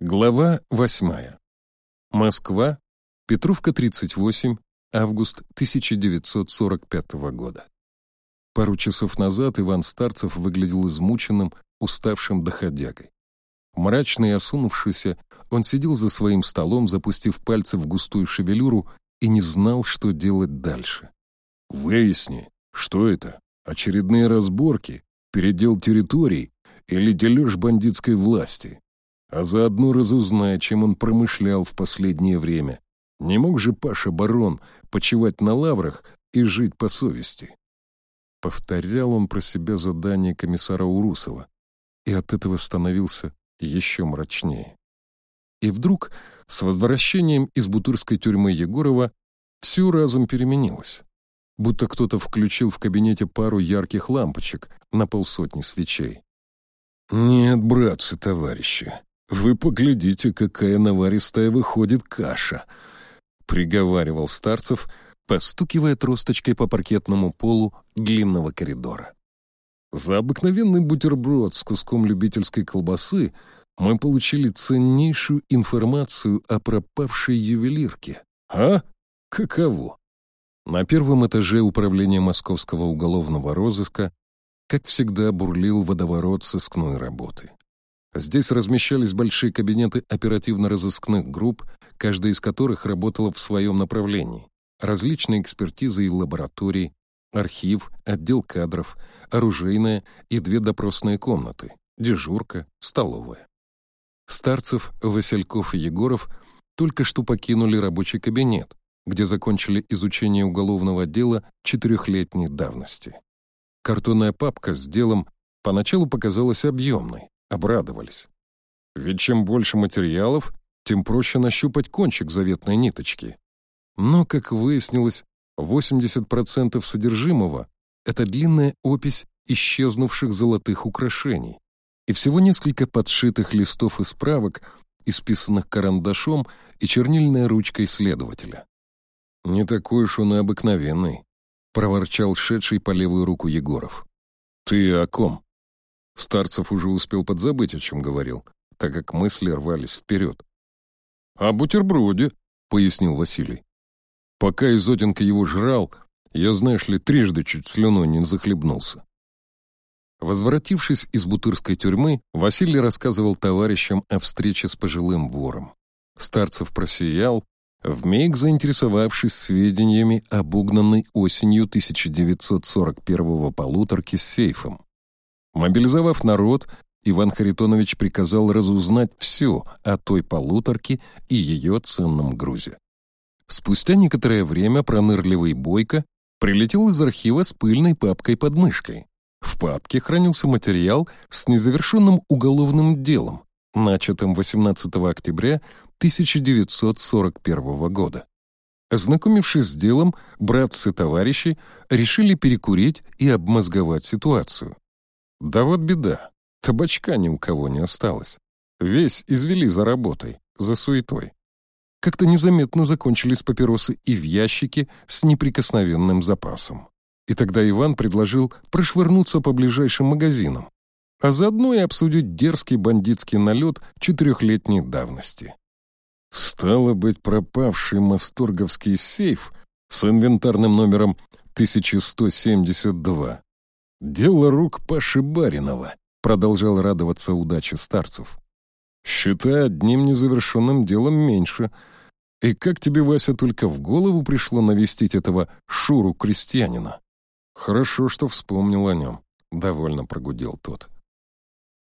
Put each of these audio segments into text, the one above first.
Глава восьмая. Москва, Петровка, 38, август 1945 года. Пару часов назад Иван Старцев выглядел измученным, уставшим доходягой. Мрачный и осунувшийся, он сидел за своим столом, запустив пальцы в густую шевелюру и не знал, что делать дальше. «Выясни, что это? Очередные разборки? Передел территорий? Или дележ бандитской власти?» А заодно разузнай, чем он промышлял в последнее время. Не мог же Паша Барон почивать на лаврах и жить по совести? Повторял он про себя задание комиссара Урусова, и от этого становился еще мрачнее. И вдруг, с возвращением из бутырской тюрьмы Егорова, все разом переменилось. Будто кто-то включил в кабинете пару ярких лампочек на полсотни свечей. «Нет, братцы-товарищи, «Вы поглядите, какая наваристая выходит каша!» — приговаривал Старцев, постукивая тросточкой по паркетному полу длинного коридора. За обыкновенный бутерброд с куском любительской колбасы мы получили ценнейшую информацию о пропавшей ювелирке. А? Каково? На первом этаже управления Московского уголовного розыска, как всегда, бурлил водоворот сыскной работы. Здесь размещались большие кабинеты оперативно-розыскных групп, каждая из которых работала в своем направлении. Различные экспертизы и лаборатории, архив, отдел кадров, оружейная и две допросные комнаты, дежурка, столовая. Старцев, Васильков и Егоров только что покинули рабочий кабинет, где закончили изучение уголовного дела четырехлетней давности. Картонная папка с делом поначалу показалась объемной, обрадовались. Ведь чем больше материалов, тем проще нащупать кончик заветной ниточки. Но, как выяснилось, 80% содержимого — это длинная опись исчезнувших золотых украшений и всего несколько подшитых листов и справок, исписанных карандашом и чернильной ручкой следователя. «Не такой уж он и обыкновенный», — проворчал шедший по левую руку Егоров. «Ты о ком?» Старцев уже успел подзабыть, о чем говорил, так как мысли рвались вперед. «О бутерброде», — пояснил Василий. «Пока Изотенко его жрал, я, знаешь ли, трижды чуть слюной не захлебнулся». Возвратившись из бутырской тюрьмы, Василий рассказывал товарищам о встрече с пожилым вором. Старцев просиял, вмиг заинтересовавшись сведениями об угнанной осенью 1941-го полуторке с сейфом. Мобилизовав народ, Иван Харитонович приказал разузнать все о той полуторке и ее ценном грузе. Спустя некоторое время пронырливый Бойко прилетел из архива с пыльной папкой под мышкой. В папке хранился материал с незавершенным уголовным делом, начатым 18 октября 1941 года. Ознакомившись с делом, братцы-товарищи решили перекурить и обмозговать ситуацию. Да вот беда. Табачка ни у кого не осталось. Весь извели за работой, за суетой. Как-то незаметно закончились папиросы и в ящике с неприкосновенным запасом. И тогда Иван предложил прошвырнуться по ближайшим магазинам, а заодно и обсудить дерзкий бандитский налет четырехлетней давности. Стало быть, пропавший масторговский сейф с инвентарным номером 1172 «Дело рук Паши Баринова», — продолжал радоваться удаче старцев. «Считай, одним незавершенным делом меньше. И как тебе, Вася, только в голову пришло навестить этого Шуру-крестьянина?» «Хорошо, что вспомнил о нем», — довольно прогудел тот.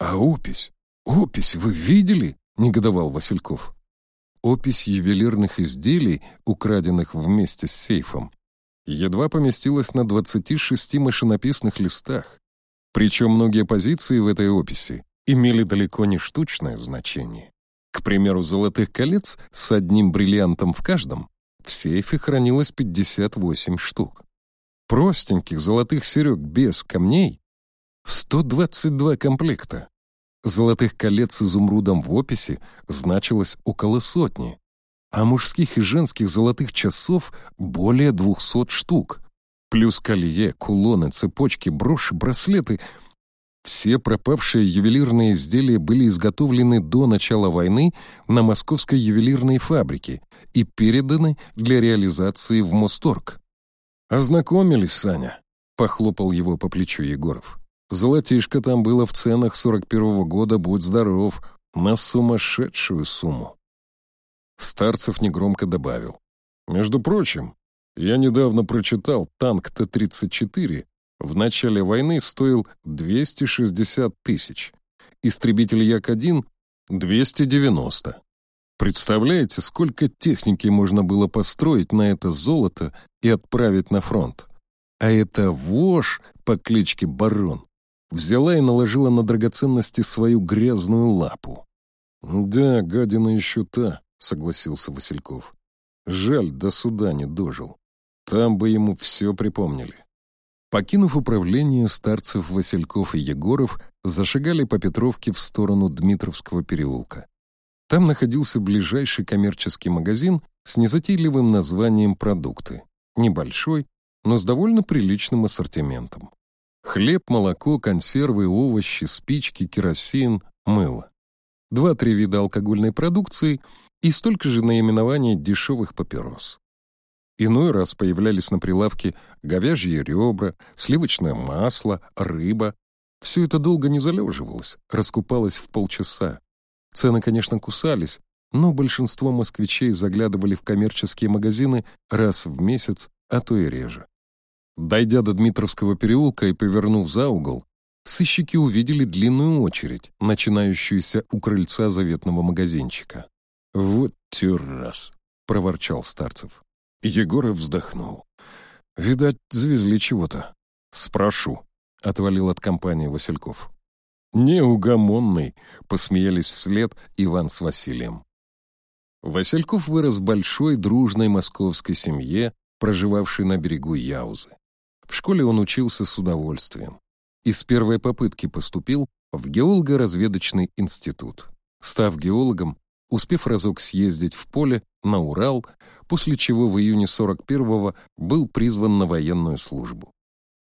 «А опись? Опись вы видели?» — негодовал Васильков. Опись ювелирных изделий, украденных вместе с сейфом, едва поместилась на 26 машинописных листах. Причем многие позиции в этой описи имели далеко не штучное значение. К примеру, золотых колец с одним бриллиантом в каждом в сейфе хранилось 58 штук. Простеньких золотых серег без камней — 122 комплекта. Золотых колец с изумрудом в описи значилось около сотни а мужских и женских золотых часов более двухсот штук. Плюс колье, кулоны, цепочки, броши, браслеты. Все пропавшие ювелирные изделия были изготовлены до начала войны на московской ювелирной фабрике и переданы для реализации в Мосторг. «Ознакомились, Саня», — похлопал его по плечу Егоров. «Золотишко там было в ценах 41-го года, будь здоров, на сумасшедшую сумму». Старцев негромко добавил. «Между прочим, я недавно прочитал, танк Т-34 в начале войны стоил 260 тысяч, истребитель Як-1 — 290. Представляете, сколько техники можно было построить на это золото и отправить на фронт? А это вошь по кличке Барон взяла и наложила на драгоценности свою грязную лапу. «Да, гадина еще та», — согласился Васильков. «Жаль, до суда не дожил. Там бы ему все припомнили». Покинув управление, Старцев, Васильков и Егоров зашагали по Петровке в сторону Дмитровского переулка. Там находился ближайший коммерческий магазин с незатейливым названием «Продукты». Небольшой, но с довольно приличным ассортиментом. Хлеб, молоко, консервы, овощи, спички, керосин, мыло. Два-три вида алкогольной продукции и столько же наименований дешевых папирос. Иной раз появлялись на прилавке говяжьи ребра, сливочное масло, рыба. Все это долго не залеживалось, раскупалось в полчаса. Цены, конечно, кусались, но большинство москвичей заглядывали в коммерческие магазины раз в месяц, а то и реже. Дойдя до Дмитровского переулка и повернув за угол, сыщики увидели длинную очередь, начинающуюся у крыльца заветного магазинчика. «Вот раз, проворчал Старцев. Егоров вздохнул. «Видать, завезли чего-то». «Спрошу», — отвалил от компании Васильков. «Неугомонный», — посмеялись вслед Иван с Василием. Васильков вырос в большой, дружной московской семье, проживавшей на берегу Яузы. В школе он учился с удовольствием. И с первой попытки поступил в геолого-разведочный институт. Став геологом, успев разок съездить в поле, на Урал, после чего в июне 41-го был призван на военную службу.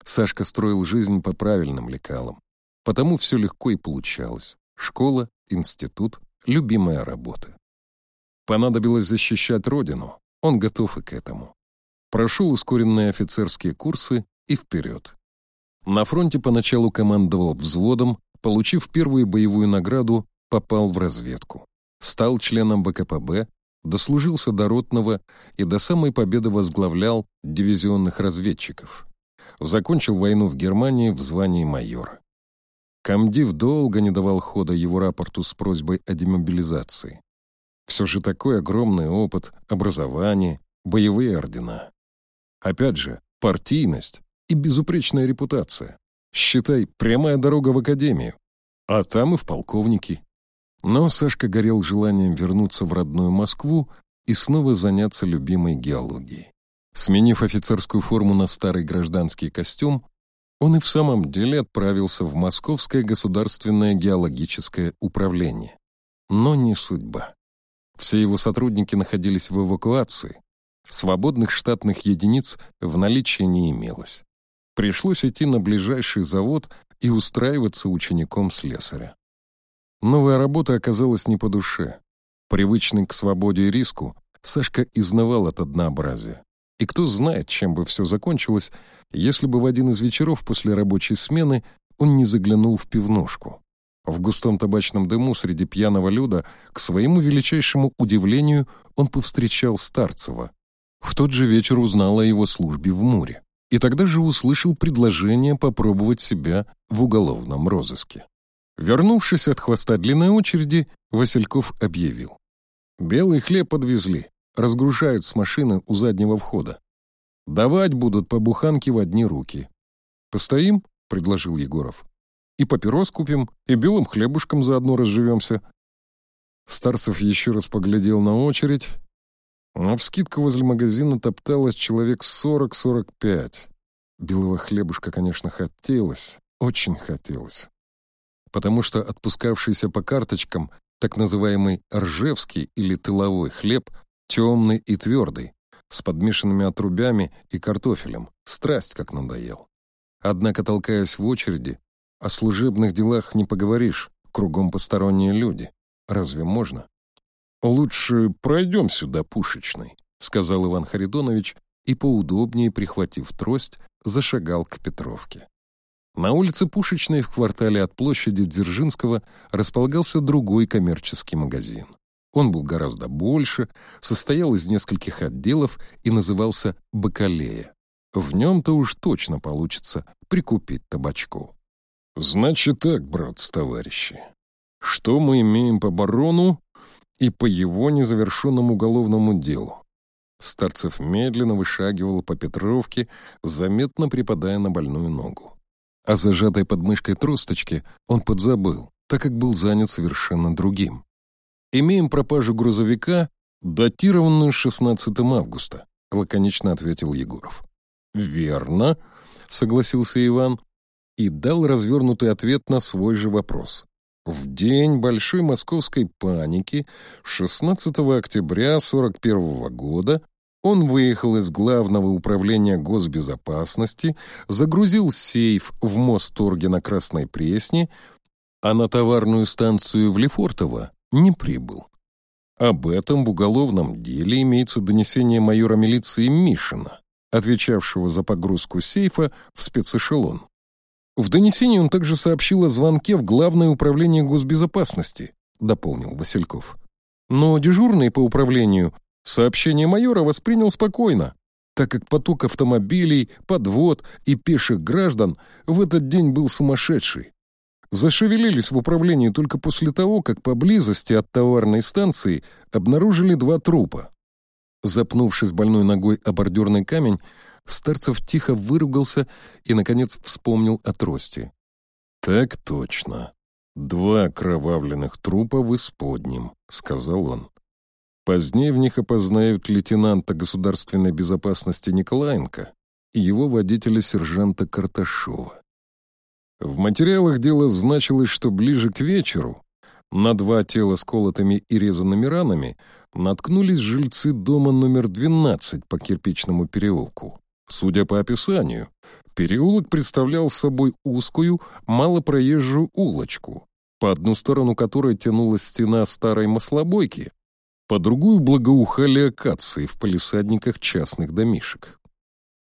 Сашка строил жизнь по правильным лекалам. Потому все легко и получалось. Школа, институт, любимая работа. Понадобилось защищать родину, он готов и к этому. Прошел ускоренные офицерские курсы и вперед. На фронте поначалу командовал взводом, получив первую боевую награду, попал в разведку. Стал членом ВКПБ, дослужился до ротного и до самой победы возглавлял дивизионных разведчиков. Закончил войну в Германии в звании майора. Камдив долго не давал хода его рапорту с просьбой о демобилизации. Все же такой огромный опыт, образование, боевые ордена. Опять же, партийность и безупречная репутация. Считай, прямая дорога в академию. А там и в полковники. Но Сашка горел желанием вернуться в родную Москву и снова заняться любимой геологией. Сменив офицерскую форму на старый гражданский костюм, он и в самом деле отправился в Московское государственное геологическое управление. Но не судьба. Все его сотрудники находились в эвакуации. Свободных штатных единиц в наличии не имелось. Пришлось идти на ближайший завод и устраиваться учеником слесаря. Новая работа оказалась не по душе. Привычный к свободе и риску, Сашка изнывал от однообразия. И кто знает, чем бы все закончилось, если бы в один из вечеров после рабочей смены он не заглянул в пивнушку. В густом табачном дыму среди пьяного люда, к своему величайшему удивлению, он повстречал Старцева. В тот же вечер узнал о его службе в Муре. И тогда же услышал предложение попробовать себя в уголовном розыске. Вернувшись от хвоста длинной очереди, Васильков объявил. «Белый хлеб подвезли. Разгружают с машины у заднего входа. Давать будут по буханке в одни руки. «Постоим?» — предложил Егоров. «И папирос купим, и белым хлебушком заодно разживемся». Старцев еще раз поглядел на очередь. А в скидку возле магазина топталось человек сорок-сорок пять. Белого хлебушка, конечно, хотелось, очень хотелось. Потому что отпускавшийся по карточкам так называемый ржевский или тыловой хлеб темный и твердый, с подмешанными отрубями и картофелем. Страсть как надоел. Однако, толкаясь в очереди, О служебных делах не поговоришь, кругом посторонние люди. Разве можно? «Лучше пройдем сюда пушечный», — сказал Иван Харитонович и, поудобнее прихватив трость, зашагал к Петровке. На улице Пушечной в квартале от площади Дзержинского располагался другой коммерческий магазин. Он был гораздо больше, состоял из нескольких отделов и назывался «Бакалея». В нем-то уж точно получится прикупить табачку. «Значит так, брат с товарищи. Что мы имеем по барону и по его незавершенному уголовному делу?» Старцев медленно вышагивал по Петровке, заметно припадая на больную ногу. О зажатой под мышкой тросточке он подзабыл, так как был занят совершенно другим. «Имеем пропажу грузовика, датированную 16 августа», — лаконично ответил Егоров. «Верно», — согласился Иван и дал развернутый ответ на свой же вопрос. В день большой московской паники 16 октября 41 года он выехал из Главного управления госбезопасности, загрузил сейф в Мосторге на Красной Пресне, а на товарную станцию в Лефортово не прибыл. Об этом в уголовном деле имеется донесение майора милиции Мишина отвечавшего за погрузку сейфа в спецэшелон. В донесении он также сообщил о звонке в Главное управление госбезопасности, дополнил Васильков. Но дежурный по управлению сообщение майора воспринял спокойно, так как поток автомобилей, подвод и пеших граждан в этот день был сумасшедший. Зашевелились в управлении только после того, как поблизости от товарной станции обнаружили два трупа. Запнувшись больной ногой о бордюрный камень, Старцев тихо выругался и, наконец, вспомнил о трости. «Так точно. Два кровавленных трупа в исподнем», — сказал он. Позднее в них опознают лейтенанта государственной безопасности Николаенко и его водителя сержанта Карташова. В материалах дела значилось, что ближе к вечеру на два тела с колотыми и резанными ранами наткнулись жильцы дома номер 12 по кирпичному переулку. Судя по описанию, переулок представлял собой узкую, малопроезжую улочку, по одну сторону которой тянулась стена старой маслобойки, по другую благоухали акации в палисадниках частных домишек.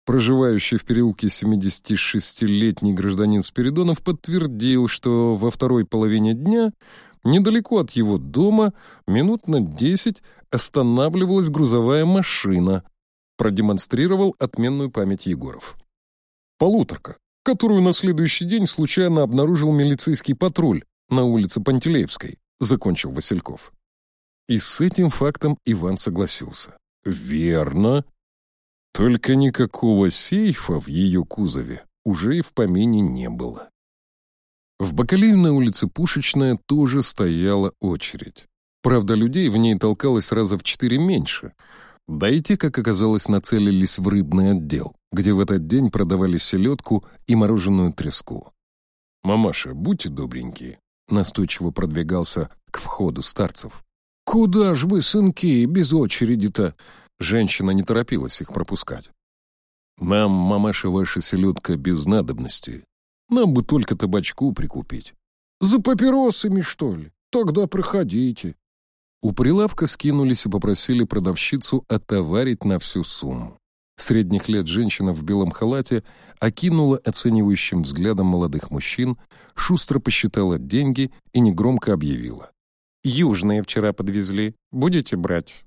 Проживающий в переулке 76-летний гражданин Спиридонов подтвердил, что во второй половине дня недалеко от его дома минут на десять останавливалась грузовая машина, продемонстрировал отменную память Егоров. Полуторка, которую на следующий день случайно обнаружил милицейский патруль на улице Пантелеевской, закончил Васильков. И с этим фактом Иван согласился. Верно. Только никакого сейфа в ее кузове уже и в помине не было. В Бакалею на улице Пушечная тоже стояла очередь. Правда, людей в ней толкалось раза в четыре меньше. Да и те, как оказалось, нацелились в рыбный отдел, где в этот день продавали селедку и мороженую треску. «Мамаша, будьте добренькие», — настойчиво продвигался к входу старцев. «Куда ж вы, сынки, без очереди-то?» Женщина не торопилась их пропускать. «Нам, мамаша, ваша селедка без надобности. Нам бы только табачку прикупить». «За папиросами, что ли? Тогда проходите». У прилавка скинулись и попросили продавщицу отоварить на всю сумму. Средних лет женщина в белом халате окинула оценивающим взглядом молодых мужчин, шустро посчитала деньги и негромко объявила. «Южные вчера подвезли. Будете брать?»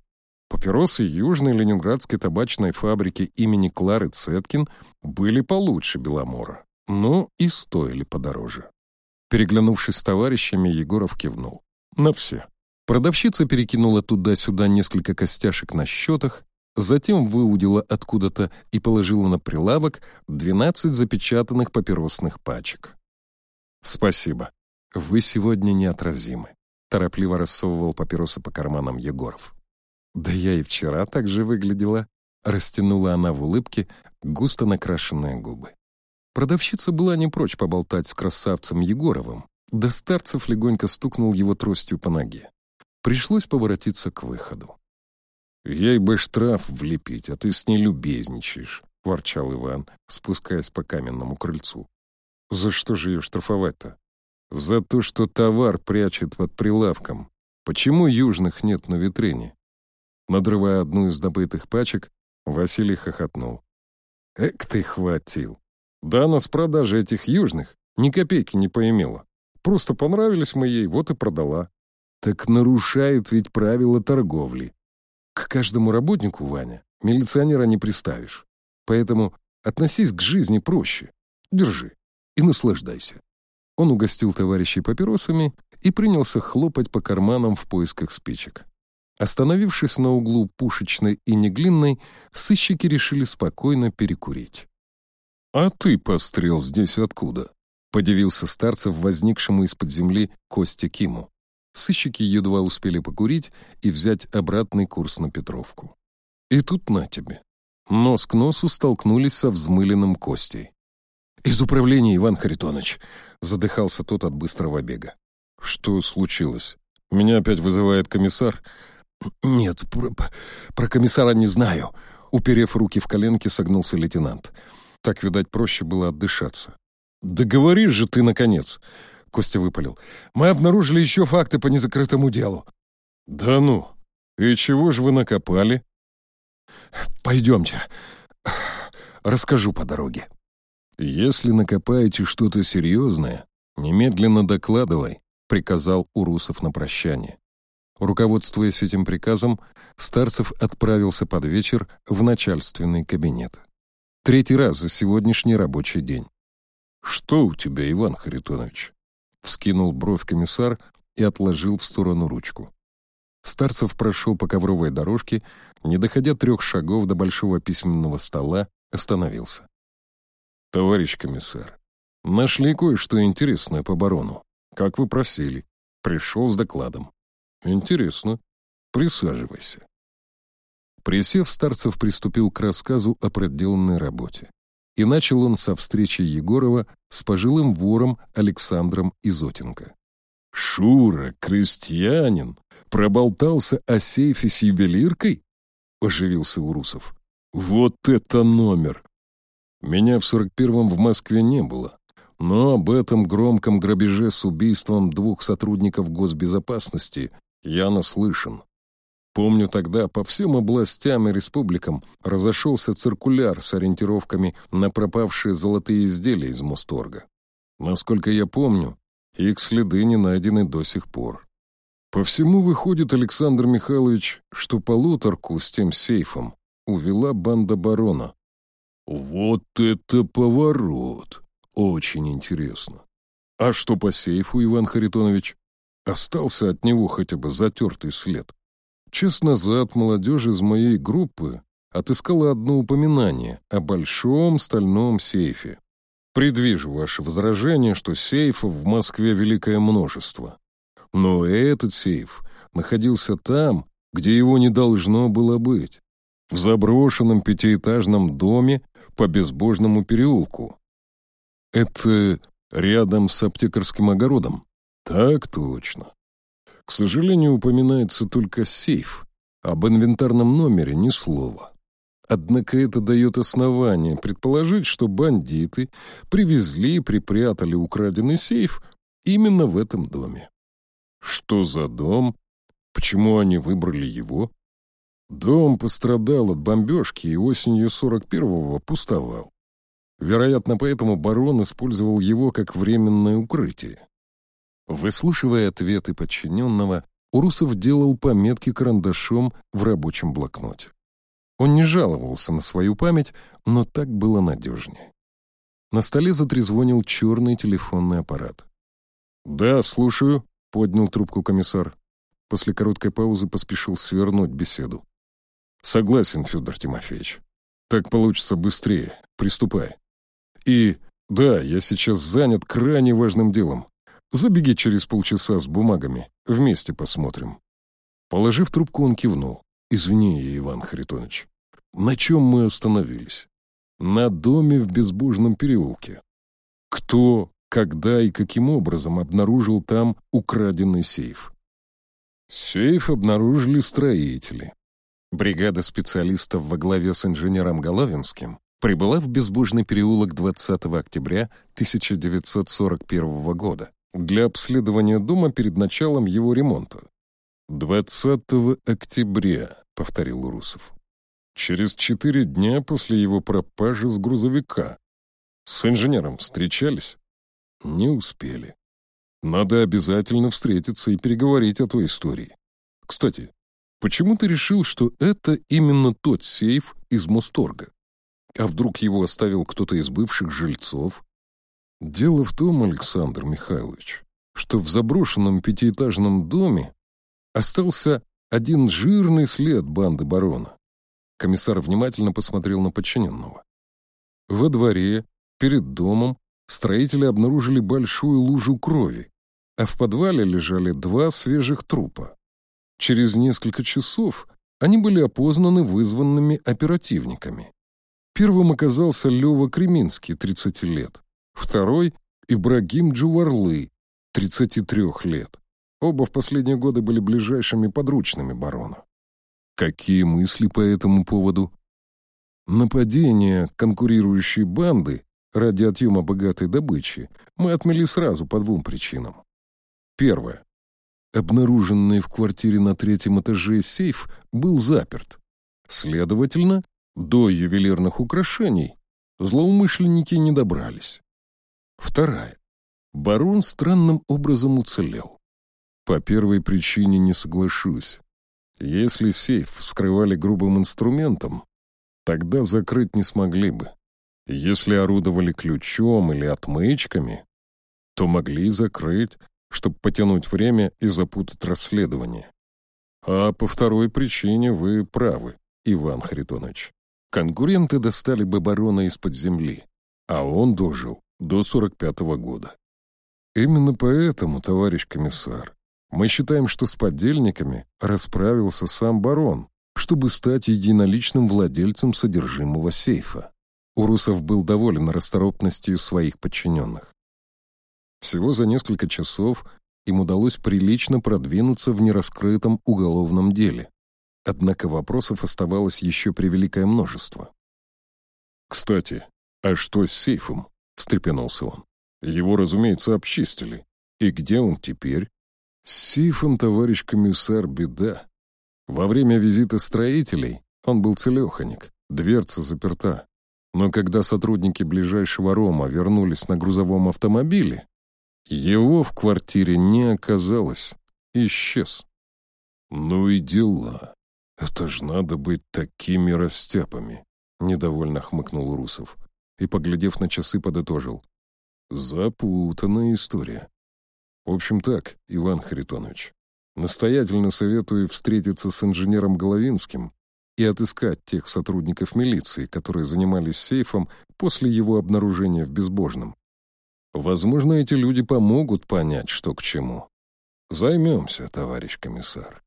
Папиросы Южной Ленинградской табачной фабрики имени Клары Цеткин были получше Беломора, но и стоили подороже. Переглянувшись с товарищами, Егоров кивнул. «На все». Продавщица перекинула туда-сюда несколько костяшек на счетах, затем выудила откуда-то и положила на прилавок 12 запечатанных папиросных пачек. «Спасибо. Вы сегодня неотразимы», — торопливо рассовывал папиросы по карманам Егоров. «Да я и вчера так же выглядела», — растянула она в улыбке густо накрашенные губы. Продавщица была не прочь поболтать с красавцем Егоровым, да старцев легонько стукнул его тростью по ноге. Пришлось поворотиться к выходу. «Ей бы штраф влепить, а ты с ней любезничаешь», — ворчал Иван, спускаясь по каменному крыльцу. За что же ее штрафовать-то? За то, что товар прячет под прилавком. Почему южных нет на витрине? Надрывая одну из добытых пачек, Василий хохотнул. Эк ты хватил. Да она с продажи этих южных ни копейки не поимела. Просто понравились мы ей, вот и продала. Так нарушает ведь правила торговли. К каждому работнику, Ваня, милиционера не приставишь. Поэтому относись к жизни проще. Держи и наслаждайся. Он угостил товарищей папиросами и принялся хлопать по карманам в поисках спичек. Остановившись на углу Пушечной и Неглинной, сыщики решили спокойно перекурить. «А ты пострел здесь откуда?» — подивился Старцев возникшему из-под земли Косте Киму. Сыщики едва успели покурить и взять обратный курс на Петровку. И тут на тебе. Нос к носу столкнулись со взмыленным Костей. «Из управления, Иван Харитонович!» — задыхался тот от быстрого бега. «Что случилось? Меня опять вызывает комиссар?» «Нет, про, про комиссара не знаю», — уперев руки в коленки, согнулся лейтенант. Так, видать, проще было отдышаться. «Да говоришь же ты, наконец!» — Костя выпалил. «Мы обнаружили еще факты по незакрытому делу». «Да ну! И чего же вы накопали?» «Пойдемте. Расскажу по дороге». «Если накопаете что-то серьезное, немедленно докладывай», — приказал Урусов на прощание. Руководствуясь этим приказом, Старцев отправился под вечер в начальственный кабинет. Третий раз за сегодняшний рабочий день. «Что у тебя, Иван Харитонович?» Вскинул бровь комиссар и отложил в сторону ручку. Старцев прошел по ковровой дорожке, не доходя трех шагов до большого письменного стола, остановился. «Товарищ комиссар, нашли кое-что интересное по барону. Как вы просили. Пришел с докладом. Интересно. Присаживайся». Присев, Старцев приступил к рассказу о проделанной работе. И начал он со встречи Егорова с пожилым вором Александром Изотенко. «Шура, крестьянин, проболтался о сейфе с ювелиркой?» — оживился Урусов. «Вот это номер! Меня в сорок первом в Москве не было, но об этом громком грабеже с убийством двух сотрудников госбезопасности я наслышан. Помню, тогда по всем областям и республикам разошелся циркуляр с ориентировками на пропавшие золотые изделия из Мосторга. Насколько я помню, их следы не найдены до сих пор. По всему выходит, Александр Михайлович, что полуторку с тем сейфом увела банда барона. Вот это поворот! Очень интересно. А что по сейфу, Иван Харитонович? Остался от него хотя бы затертый след. Час назад молодежь из моей группы отыскала одно упоминание о большом стальном сейфе. Предвижу ваше возражение, что сейфов в Москве великое множество. Но этот сейф находился там, где его не должно было быть. В заброшенном пятиэтажном доме по безбожному переулку. Это рядом с аптекарским огородом? Так точно. К сожалению, упоминается только сейф. Об инвентарном номере ни слова. Однако это дает основание предположить, что бандиты привезли и припрятали украденный сейф именно в этом доме. Что за дом? Почему они выбрали его? Дом пострадал от бомбежки и осенью 41-го пустовал. Вероятно, поэтому барон использовал его как временное укрытие. Выслушивая ответы подчиненного, Урусов делал пометки карандашом в рабочем блокноте. Он не жаловался на свою память, но так было надежнее. На столе затрезвонил черный телефонный аппарат. «Да, слушаю», — поднял трубку комиссар. После короткой паузы поспешил свернуть беседу. «Согласен, Федор Тимофеевич. Так получится быстрее. Приступай. И, да, я сейчас занят крайне важным делом. Забеги через полчаса с бумагами. Вместе посмотрим». Положив трубку, он кивнул. «Извини, Иван Харитонович. На чем мы остановились?» «На доме в Безбожном переулке. Кто, когда и каким образом обнаружил там украденный сейф?» Сейф обнаружили строители. Бригада специалистов во главе с инженером Головинским прибыла в безбожный переулок 20 октября 1941 года для обследования дома перед началом его ремонта. «20 октября», — повторил Урусов. «Через четыре дня после его пропажи с грузовика. С инженером встречались?» «Не успели. Надо обязательно встретиться и переговорить о той истории. Кстати, почему ты решил, что это именно тот сейф из Мосторга? А вдруг его оставил кто-то из бывших жильцов? Дело в том, Александр Михайлович, что в заброшенном пятиэтажном доме остался один жирный след банды барона. Комиссар внимательно посмотрел на подчиненного. Во дворе, перед домом, строители обнаружили большую лужу крови, а в подвале лежали два свежих трупа. Через несколько часов они были опознаны вызванными оперативниками. Первым оказался Лева Креминский, 30 лет. Второй — Ибрагим Джуварлы, 33 лет. Оба в последние годы были ближайшими подручными барона. Какие мысли по этому поводу? Нападение конкурирующей банды ради отъема богатой добычи мы отмели сразу по двум причинам. Первое. Обнаруженный в квартире на третьем этаже сейф был заперт. Следовательно, до ювелирных украшений злоумышленники не добрались. Вторая. Барон странным образом уцелел. По первой причине не соглашусь. Если сейф вскрывали грубым инструментом, тогда закрыть не смогли бы. Если орудовали ключом или отмычками, то могли закрыть, чтобы потянуть время и запутать расследование. А по второй причине вы правы, Иван Харитонович. Конкуренты достали бы барона из-под земли, а он дожил до 45-го года. Именно поэтому, товарищ комиссар, мы считаем, что с подельниками расправился сам барон, чтобы стать единоличным владельцем содержимого сейфа. Урусов был доволен расторопностью своих подчиненных. Всего за несколько часов им удалось прилично продвинуться в нераскрытом уголовном деле. Однако вопросов оставалось еще превеликое множество. «Кстати, а что с сейфом?» — встрепенулся он. «Его, разумеется, обчистили. И где он теперь?» «С сейфом, товарищ комиссар, беда. Во время визита строителей он был целеханик, дверца заперта. Но когда сотрудники ближайшего Рома вернулись на грузовом автомобиле, его в квартире не оказалось. Исчез. Ну и дела. Это ж надо быть такими растяпами, недовольно хмыкнул Русов и, поглядев на часы, подытожил. Запутанная история. В общем так, Иван Харитонович, настоятельно советую встретиться с инженером Головинским и отыскать тех сотрудников милиции, которые занимались сейфом после его обнаружения в Безбожном. Возможно, эти люди помогут понять, что к чему. Займемся, товарищ комиссар.